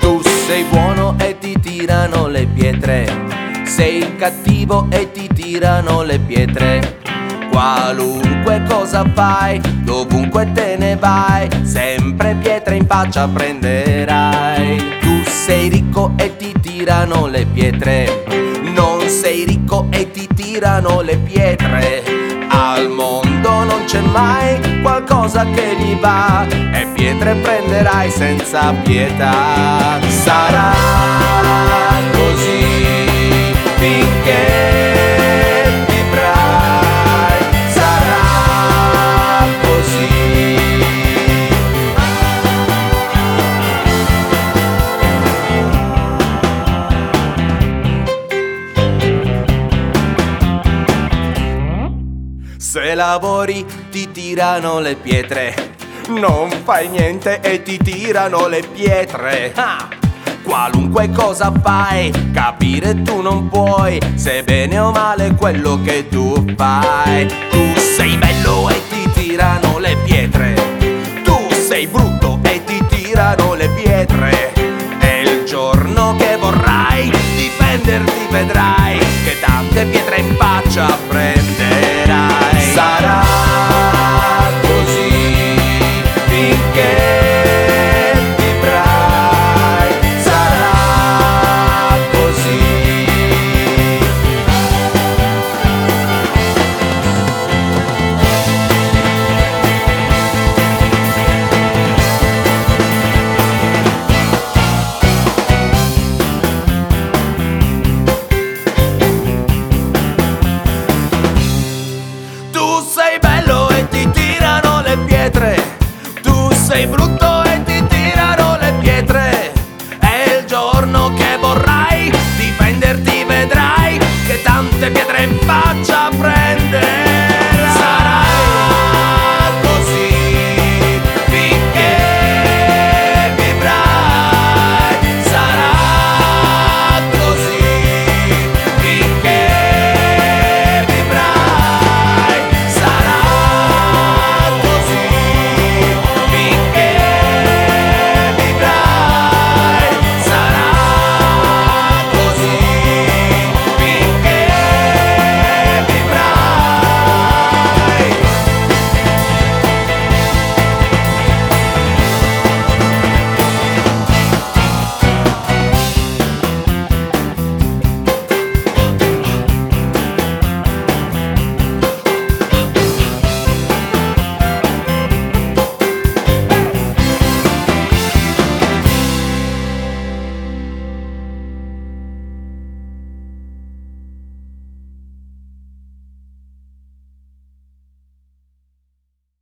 Tu sei buono e ti tirano le pietre. Sei cattivo e ti tirano le pietre. Qualunque cosa fai, dovunque te ne vai, sempre pietre in faccia prenderai. Tu sei ricco e ti tirano le pietre. Non sei ricco e ti tirano le pietre. Al mondo non c'è mai qualcosa che gli va e pietre prenderai senza pietà. Sarà Se lavori ti tirano le pietre, non fai niente e ti tirano le pietre. Ah! Qualunque cosa fai, capire tu non puoi se bene o male quello che tu fai. Tu sei bello e ti tirano le pietre. Tu sei brutto e ti tirano le pietre. E il giorno che vorrai difenderti vedrai che tante pietre in faccia prenderai. bruto.